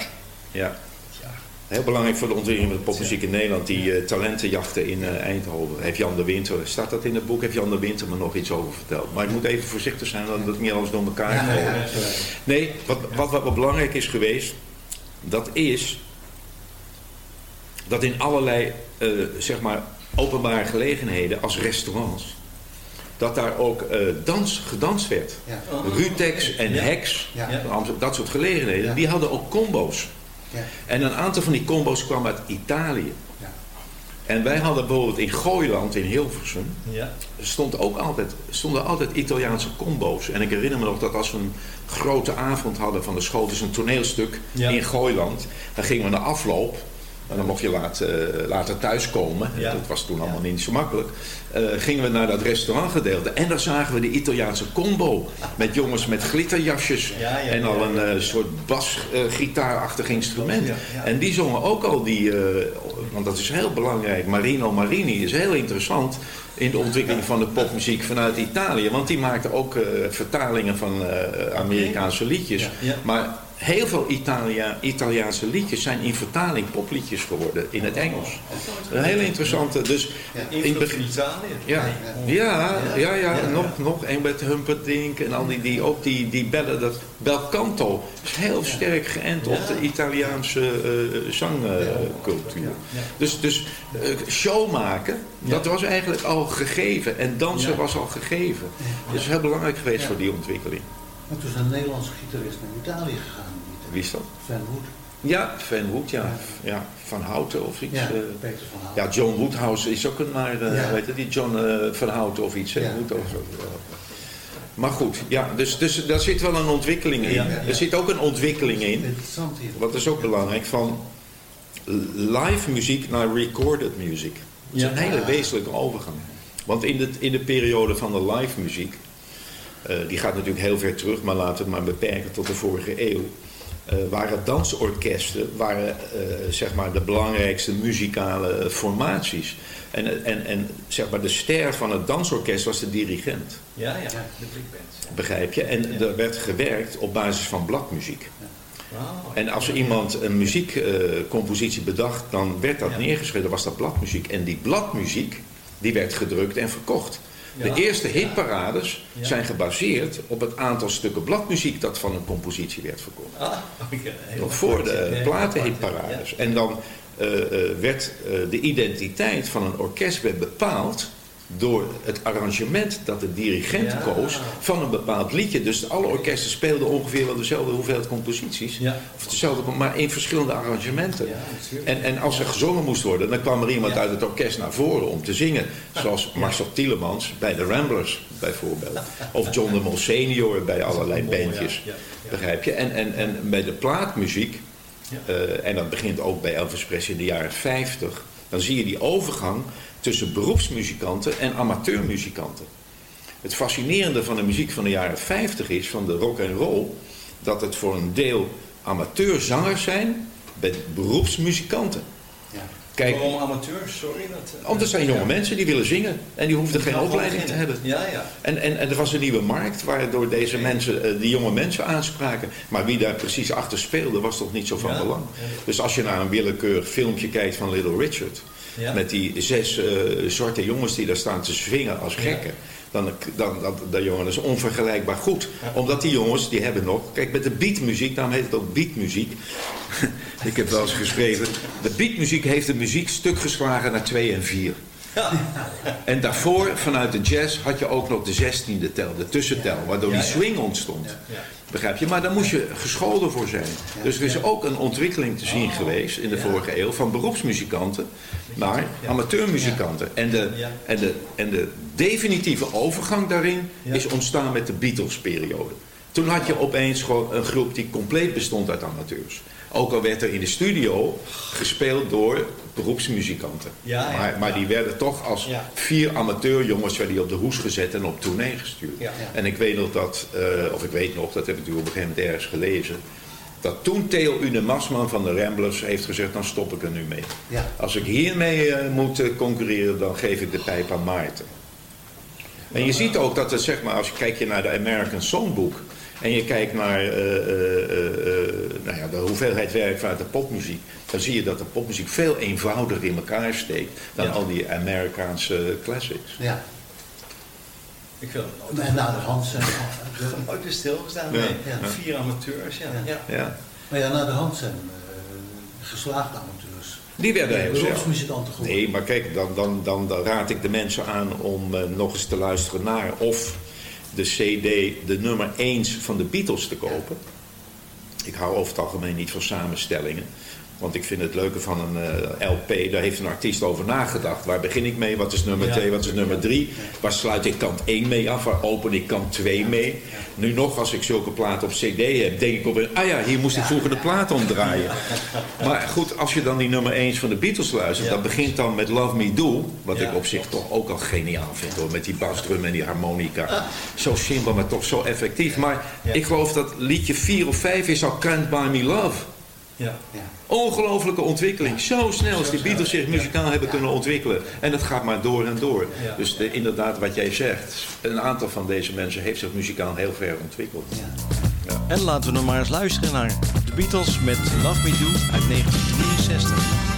ja. Heel belangrijk voor de ontwikkeling van de popmuziek in Nederland. Die eh, talentenjachten in eh, Eindhoven. Heeft Jan de Winter, staat dat in het boek? Heeft Jan de Winter me nog iets over verteld? Maar ik moet even voorzichtig zijn dat ik niet alles door elkaar ja. Nee, wat, wat, wat, wat belangrijk is geweest, dat is dat in allerlei eh, zeg maar openbare gelegenheden als restaurants, dat daar ook dans, gedanst werd. Ja. Rutex en Hex, Ja. Dat soort gelegenheden, die hadden ook combo's. Ja. En een aantal van die combo's kwam uit Italië. En wij hadden bijvoorbeeld in Gooiland in Hilversum, Ja. stond ook altijd, stonden altijd Italiaanse combo's. En ik herinner me nog dat als we een grote avond hadden van de school, dus een toneelstuk Ja. in Gooiland, dan gingen we naar afloop. En dan mocht je laat, eh, later thuiskomen. Ja. Dat was toen allemaal niet zo makkelijk. Eh, gingen we naar dat restaurantgedeelte. En daar zagen we de Italiaanse combo. Met jongens met glitterjasjes. Ja, ja, en al een eh, soort basgitaarachtig instrument. En die zongen ook al die... want dat is heel belangrijk. Marino Marini is heel interessant in de ontwikkeling van de popmuziek vanuit Italië. Want die maakte ook vertalingen van Amerikaanse liedjes. Ja. Maar heel veel Italia, Italiaanse liedjes zijn in vertaling popliedjes geworden in het Engels. Een hele interessante. Dus in begin- Italië. ja, ja, ja, ja, nog, nog. En met Humperdinck en al die, die ook die, die bellen, dat bel canto is heel sterk geënt op de Italiaanse eh, zangcultuur. Dus, dus eh, show maken, dat was eigenlijk al gegeven. En dansen was al gegeven. Dat is heel belangrijk geweest voor die ontwikkeling. Maar toen is een Nederlandse gitarist naar Italië gegaan. Wie is dat? Van Wood. Ja, Van Wood, ja. ja. Van Houten of iets. Ja, eh. Peter van Houten. ja, John Woodhouse is ook een maar, eh, Ja. weet je, die John eh, van Houten of iets. hè? Ja. Wood of zo. Maar goed, ja, dus, dus daar zit wel een ontwikkeling in. Er zit ook een ontwikkeling in, Interessant hier. wat is ook belangrijk, van live muziek naar recorded muziek. Dat is Ja. een hele wezenlijke overgang. Want in de, in de periode van de live muziek, die gaat natuurlijk heel ver terug, maar laten we het maar beperken tot de vorige eeuw. Eh, waren dansorkesten waren, eh, zeg maar de belangrijkste muzikale formaties. En, en, en zeg maar de ster van het dansorkest was de dirigent. Ja, ja. De big band. Begrijp je? En er werd gewerkt op basis van bladmuziek. Wauw. En als er iemand een muziekcompositie bedacht, dan werd dat Ja. neergeschreven, was dat bladmuziek. En die bladmuziek, die werd gedrukt en verkocht. De eerste hitparades zijn gebaseerd op het aantal stukken bladmuziek dat van een compositie werd verkocht. Ah, Nog voor de platenhitparades. En dan eh, eh, werd eh, de identiteit van een orkest werd bepaald door het arrangement dat de dirigent Ja. koos van een bepaald liedje. Dus alle orkesten speelden ongeveer wel dezelfde hoeveelheid composities. Of dezelfde, maar in verschillende arrangementen. en, en als er gezongen moest worden, dan kwam er iemand uit het orkest naar voren om te zingen. Zoals Marcel Tielemans bij de Ramblers bijvoorbeeld. Of John de Mol senior bij allerlei bandjes. Begrijp je? En, en, en bij de plaatmuziek, eh, en dat begint ook bij Elvis Presley in de jaren 50, dan zie je die overgang tussen beroepsmuzikanten en amateurmuzikanten. Het fascinerende van de muziek van de jaren 50 is, van de rock en roll, dat het voor een deel amateurzangers zijn met beroepsmuzikanten. Kijk, Waarom amateurs? Sorry. Dat, eh, er zijn jonge ja. mensen die willen zingen en die hoefden geen opleiding te hebben. Ja, ja. En, en, en er was een nieuwe markt waardoor deze mensen, eh, die jonge mensen aanspraken. Maar wie daar precies achter speelde was toch niet zo van Ja. belang. Dus als je naar een willekeurig filmpje kijkt van Little Richard. Ja. Met die zes eh, zwarte jongens die daar staan te zwingen als gekken. Dan, dan, dan, dat jongen is onvergelijkbaar goed. Omdat die jongens, die hebben nog... Kijk, met de beatmuziek, daarom heet het ook beatmuziek. Ik heb wel eens geschreven... De beatmuziek heeft de muziek stuk geslagen naar 2 en 4. En daarvoor, vanuit de jazz, had je ook nog de zestiende tel, de tussentel, waardoor die swing ontstond. Begrijp je? Maar daar moest je gescholden voor zijn. Dus er is ook een ontwikkeling te zien geweest in de vorige eeuw van beroepsmuzikanten naar amateurmuzikanten. En de, en de, en de definitieve overgang daarin is ontstaan met de Beatles-periode. Toen had je opeens gewoon een groep die compleet bestond uit amateurs. Ook al werd er in de studio gespeeld door beroepsmuzikanten. Ja, ja. maar, maar die werden toch als vier amateurjongens werden die op de hoes gezet en op tournee gestuurd. En ik weet nog dat, eh, of ik weet nog, dat heb ik natuurlijk op een gegeven moment ergens gelezen. Dat toen Theo Une Masman van de Ramblers heeft gezegd, dan stop ik er nu mee. Ja. Als ik hiermee eh, moet eh, concurreren, dan geef ik de pijp aan Maarten. En je ziet ook dat het, zeg maar, als je kijkt naar de American Songbook... en je kijkt naar eh, eh, eh, eh, nou ja, de hoeveelheid werk vanuit de popmuziek... dan zie je dat de popmuziek veel eenvoudiger in elkaar steekt... dan Ja. al die Amerikaanse classics. Ja. Ik wil En naar de hand zijn. weer stilgestaan. Ja. Vier amateurs, ja. ja. Ja. Maar ja, naar de hand zijn eh, geslaagde amateurs. Die werden heel geworden. Nee, maar kijk, dan, dan, dan, dan raad ik de mensen aan om nog eens te luisteren naar of de CD, de nummer 1 van de Beatles te kopen. Ik hou over het algemeen niet van samenstellingen. Want ik vind het leuke van een eh, LP, daar heeft een artiest over nagedacht. Waar begin ik mee? Wat is nummer Ja. 2? Wat is nummer 3? Waar sluit ik kant 1 mee af? Waar open ik kant 2 mee? Nu nog, als ik zulke platen op CD heb, denk ik op een. Ah ja, hier moest ik vroeger de plaat omdraaien. Maar goed, als je dan die nummer 1 van de Beatles luistert, dat begint dan met Love Me Do. Wat ik op zich toch ook al geniaal vind hoor. Met die basdrum en die harmonica. Zo simpel, maar toch zo effectief. Maar ik geloof dat liedje 4 of 5 is al Can't Buy Me Love. Ja. Ongelofelijke ontwikkeling. Zo snel als die Beatles zich muzikaal hebben kunnen ontwikkelen. En dat gaat maar door en door. Ja. Dus de- inderdaad wat jij zegt. Een aantal van deze mensen heeft zich muzikaal heel ver ontwikkeld. En laten we nog maar eens luisteren naar de Beatles met Love Me Do uit 1963.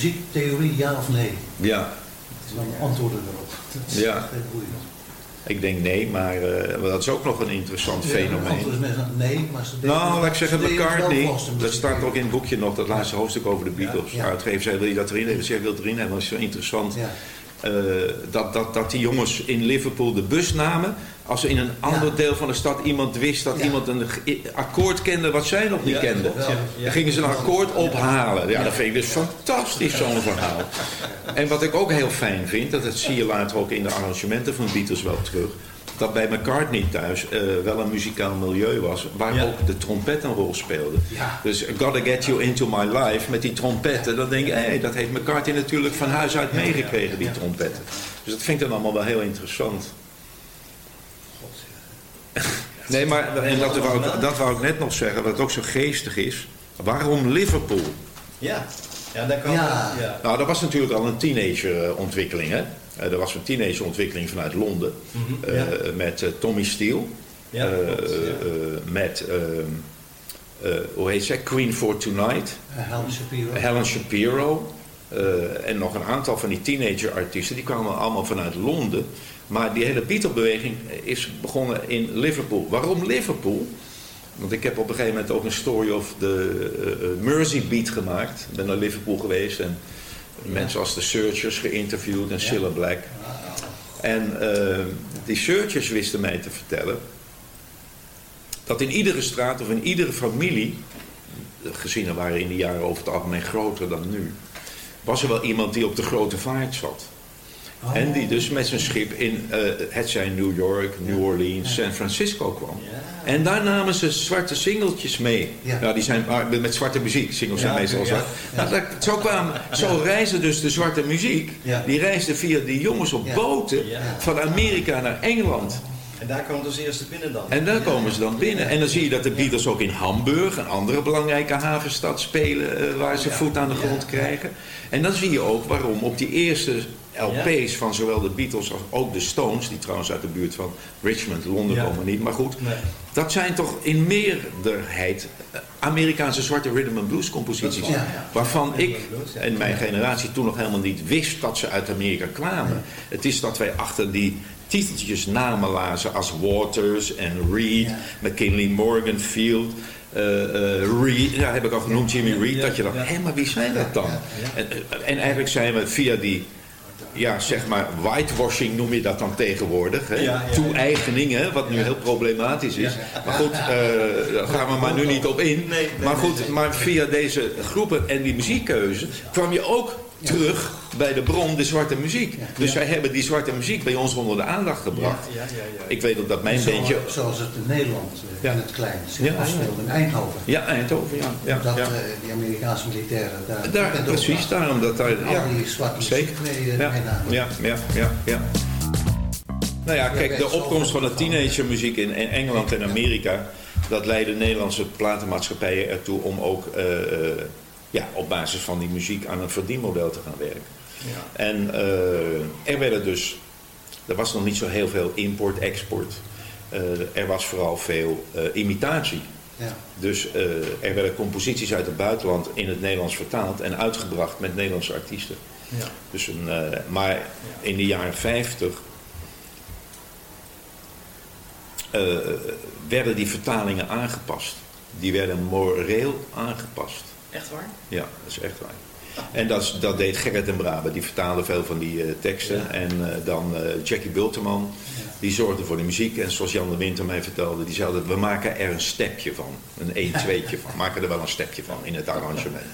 Muziektheorie, ja of nee? Ja, Het is dan antwoorden erop. Dat is Ja. echt heel boeiend. ik denk nee, maar eh, maar dat is ook nog een interessant Ja, fenomeen. nee, maar ze deden Nou, laat ik zeggen, McCartney, dat staat ook in het boekje nog, dat laatste hoofdstuk over de Beatles. Ja. De uitgever zei, wil je dat erin hebben? Ik wil erin hebben, dat is zo interessant. Eh, dat, dat, dat die jongens in Liverpool de bus namen. Als er in een ander deel van de stad iemand wist dat iemand een akkoord kende wat zij nog niet Ja, kenden. Dan gingen ze een akkoord ophalen. Ja, dat vind ik dus fantastisch, zo'n verhaal. En wat ik ook heel fijn vind, dat, dat zie je later ook in de arrangementen van Beatles wel terug. Dat bij McCartney thuis eh, wel een muzikaal milieu was waar ook de trompet een rol speelde. Dus Gotta Get You Into My Life met die trompetten, dan denk je, hé, dat heeft McCartney natuurlijk van huis uit meegekregen, die trompetten. Dus dat vind ik dan allemaal wel heel interessant. Nee, maar en dat, wou, ik- dat wou ik net nog zeggen, wat ook zo geestig is. Waarom Liverpool? Ja, ja daar kan Ja. ja. Nou, dat was natuurlijk al een teenagerontwikkeling. Hè? Eh, Er was een teenagerontwikkeling vanuit Londen. Mhm, eh, ja. Met eh, Tommy Steele. Ja, klopt, ja. met, ehm, eh, hoe heet zij? Queen for Tonight. Helen Shapiro. Helen Shapiro. en nog een aantal van die teenager-artiesten. Die kwamen allemaal vanuit Londen. Maar die hele Beatle-beweging is begonnen in Liverpool. Waarom Liverpool? Want ik heb op een gegeven moment ook een story of de eh, Mersey Beat gemaakt. Ik ben naar Liverpool geweest en mensen als de Searchers geïnterviewd en Cilla Black. En eh, die Searchers wisten mij te vertellen dat in iedere straat of in iedere familie, de gezinnen waren in die jaren over het algemeen groter dan nu, was er wel iemand die op de grote vaart zat. En die dus met zijn schip in eh, het zijn New York, New Orleans, San Francisco kwam. En daar namen ze zwarte singeltjes mee. Ja. Nou, die zijn met zwarte muziek. Singles zijn meestal zwart. Nou, dat- zo, kwamen, zo reisde dus de zwarte muziek. Die reisde via die jongens op boten van Amerika naar Engeland. En daar komen dus eerste binnen dan. En daar komen ze dan binnen. En dan zie je dat de Beatles ook in Hamburg, een andere belangrijke havenstad, spelen eh, waar ze voet aan de grond krijgen. En dan zie je ook waarom op die eerste LP's van zowel de Beatles als ook de Stones, die trouwens uit de buurt van Richmond, Londen Ja. komen niet, maar goed. Nee. Dat zijn toch in meerderheid eh, Amerikaanse zwarte rhythm and blues composities. Ja. Waarvan ik en mijn generatie toen nog helemaal niet wist dat ze uit Amerika kwamen. Het is dat wij achter die titeltjes namen lazen als Waters en Reed, McKinley Morgan, Field. eh, Reed, ja, heb ik al genoemd, Jimmy Reed, dat je dacht, hé, maar wie zijn dat dan? En, en eigenlijk zijn we via die, ja, zeg maar, whitewashing noem je dat dan tegenwoordig, hè? Ja, ja, ja. toe-eigening, hè, wat nu heel problematisch is. Maar goed, eh, daar gaan we maar nu niet op in. maar goed, maar via deze groepen en die muziekkeuze kwam je ook terug bij de bron, de zwarte muziek. Dus wij hebben die zwarte muziek bij ons onder de aandacht gebracht. Ja, ja, ja. Ik weet ook dat mijn Zo- bandje... Zoals het in Nederland eh, in het klein zich afspeelde in Eindhoven. Ja, Eindhoven, ja. dat eh, die Amerikaanse militairen daar... Precies, daarom dat daar... Ja, die zwarte zeker. muziek mee, eh, Ja, ja, ja, ja. Nou ja, kijk, de opkomst van de teenagermuziek in in Engeland en Amerika... dat leidde Nederlandse platenmaatschappijen ertoe om ook ja, op basis van die muziek aan een verdienmodel te gaan werken. Ja. En eh, er werden dus... Er was nog niet zo heel veel import-export. Eh, er was vooral veel eh, imitatie. Ja. Dus er werden composities uit het buitenland in het Nederlands vertaald en uitgebracht met Nederlandse artiesten. Ja. Dus een, maar in de jaren 50 eh, werden die vertalingen aangepast. Die werden moreel aangepast. Echt waar? Ja, dat is echt waar. En dat, is- dat deed Gerrit en Brabe, die vertaalde veel van die eh, teksten. En eh, dan eh, Jackie Bulterman, die zorgde voor de muziek. En zoals Jan de Winter mij vertelde, die zei dat we maken er een stepje van. Een 1 2tje van. Maken er wel een stepje van in het arrangement.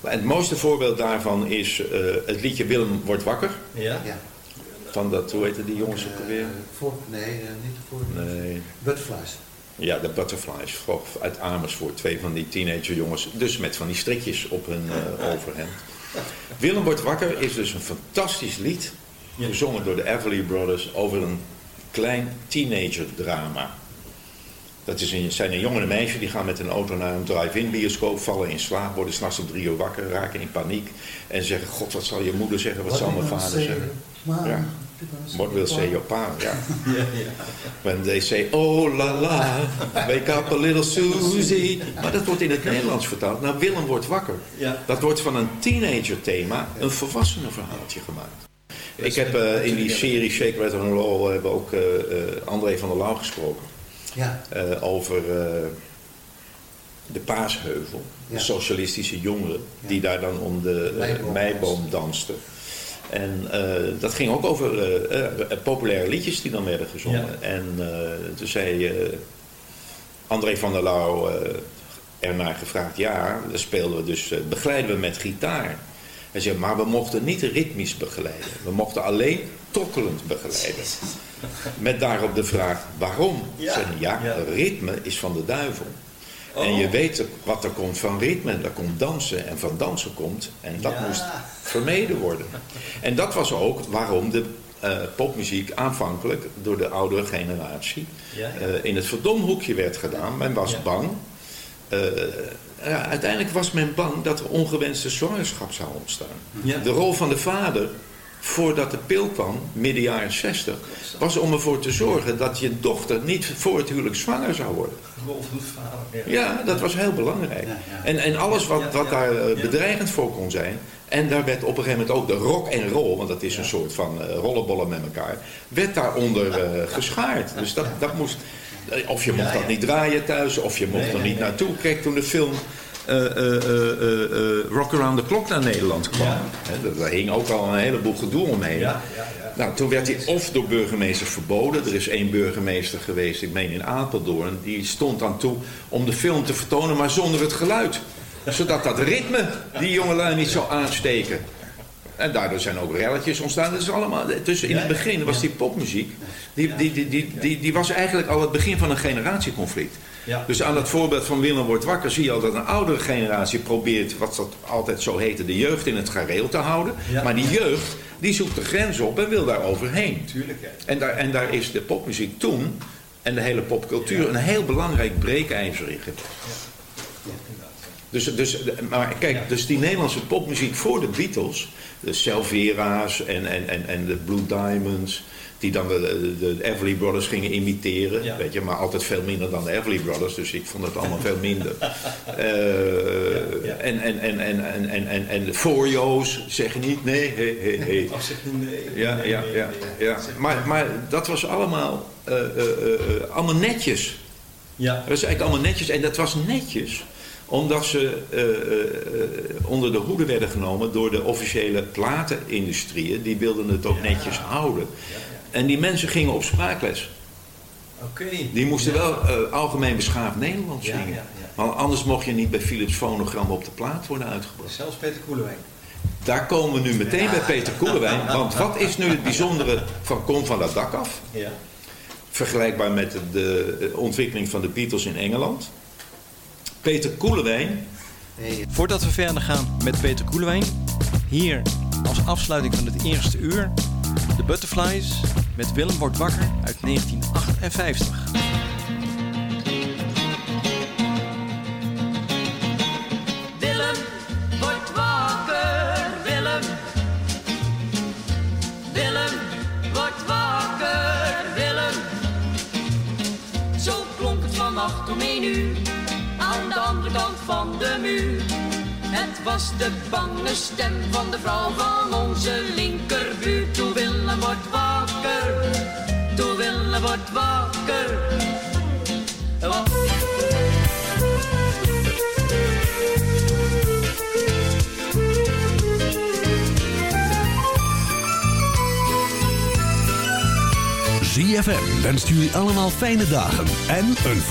Maar het mooiste voorbeeld daarvan is eh, het liedje Willem wordt wakker. Ja? Ja. Van dat, hoe heette die jongens ook alweer? Voor, nee, niet voor. Nee. Butterflies. Ja, de Butterflies uit Amersfoort. Twee van die teenagerjongens. Dus met van die strikjes op hun eh, overhemd. Willem wordt wakker is dus een fantastisch lied. Gezongen door de Everly Brothers over een klein teenagerdrama. Dat is een, zijn een jongen en meisje die gaan met een auto naar een drive-in bioscoop, vallen in slaap, worden s'nachts om drie uur wakker, raken in paniek en zeggen: God, wat zal je moeder zeggen, wat, Wat zal mijn vader zeggen, zeggen? maar- Ja. What will say your pa? Ja. When they say, oh la la, wake up a little Susie. Maar dat wordt in het Nederlands vertaald. Nou, Willem wordt wakker. Ja. Dat wordt van een teenager thema een volwassenen verhaaltje gemaakt. Ik heb eh, in die serie Shake, Rattle and Roll hebben we ook eh, eh, André van der Lauw gesproken. Ja. Eh, over eh, de Paasheuvel. De socialistische jongeren die daar dan om de eh, Meiboom meiboom dansten. En eh, dat ging ook over eh, eh, populaire liedjes die dan werden gezongen. En toen zei André van der Lauw ernaar gevraagd... ja, dan speelden we dus, begeleiden we met gitaar. Hij zei, maar we mochten niet ritmisch begeleiden. We mochten alleen tokkelend begeleiden. Met daarop de vraag, waarom? Ja. Zei ja, Ja. ritme is van de duivel. En Oh. je weet wat er komt van ritme. Er komt dansen en van dansen komt. En dat Ja. moest vermeden worden. En dat was ook waarom de eh, popmuziek aanvankelijk door de oudere generatie Ja, ja. eh, in het verdomhoekje werd gedaan. Men was bang. Eh, uiteindelijk was men bang dat er ongewenste zwangerschap zou ontstaan. De rol van de vader, voordat de pil kwam, midden jaren 60, was om ervoor te zorgen dat je dochter niet voor het huwelijk zwanger zou worden. Ja, dat was heel belangrijk. En, en alles wat, wat daar eh, bedreigend voor kon zijn. En daar werd op een gegeven moment ook de rock en roll, want dat is een soort van eh, rollenbollen met elkaar, werd daaronder eh, geschaard. Dus dat, dat moest. Of je mocht dat niet draaien thuis, of je mocht er niet naartoe. Kijk, toen de film eh, eh, eh, Rock Around the Clock naar Nederland kwam, hè, daar- hing ook al een heleboel gedoe omheen. Ja, ja, ja. Nou, toen werd hij of door burgemeesters verboden. Er is één burgemeester geweest, ik meen in Apeldoorn. Die stond dan toe om de film te vertonen, maar zonder het geluid. Zodat dat ritme die jongelui niet zou aansteken. En daardoor zijn ook relletjes ontstaan. Dat is allemaal, dus in het begin was die popmuziek... Die, die, die, die, die was eigenlijk al het begin van een generatieconflict. Ja. Dus aan dat voorbeeld van Willem wordt wakker zie je al dat een oudere generatie probeert, wat dat altijd zo heette, de jeugd in het gareel te houden. Ja. Maar die jeugd, die zoekt de grens op en wil daar overheen. Tuurlijk. En daar, en daar is de popmuziek toen en de hele popcultuur een heel belangrijk breekijzer in geweest. Dus, dus, maar kijk, dus die Nederlandse popmuziek voor de Beatles, de Selvera's en, en, en, en de Blue Diamonds, die dan de, de, de Everly Brothers gingen imiteren, Ja. weet je, maar altijd veel minder dan de Everly Brothers, dus ik vond het allemaal veel minder. Eh, ja. En, en, en, en, en, en, en, en de Forio's zeggen niet nee, hey, hey, hey. Nee. Ja, nee, ja, nee, ja, nee. ja. Maar, maar dat was allemaal, eh, eh, allemaal netjes. Ja. Dat was eigenlijk allemaal netjes. En dat was netjes omdat ze eh, eh, eh, onder de hoede werden genomen door de officiële platenindustrieën. Die wilden het ook netjes houden. En die mensen gingen op spraakles. Oké. Die moesten wel algemeen beschaafd Nederlands zingen. Want anders mocht je niet bij Philips fonogram op de plaat worden uitgebracht. Zelfs Peter Koelewijn. Daar komen we nu meteen bij Peter Koelewijn. Want wat is nu het bijzondere van Kom van dat dak af? Ja. Vergelijkbaar met de ontwikkeling van de Beatles in Engeland. Peter Koelewijn. Voordat we verder gaan met Peter Koelewijn, hier als afsluiting van het eerste uur, de Butterflies met Willem wordt wakker uit 1958. Was de bange stem van de vrouw van onze linkerbuurt. Toe Willem, wordt wakker, toe Willem, wordt wakker. Wat ZFM wenst jullie allemaal fijne dagen en een voorspoedig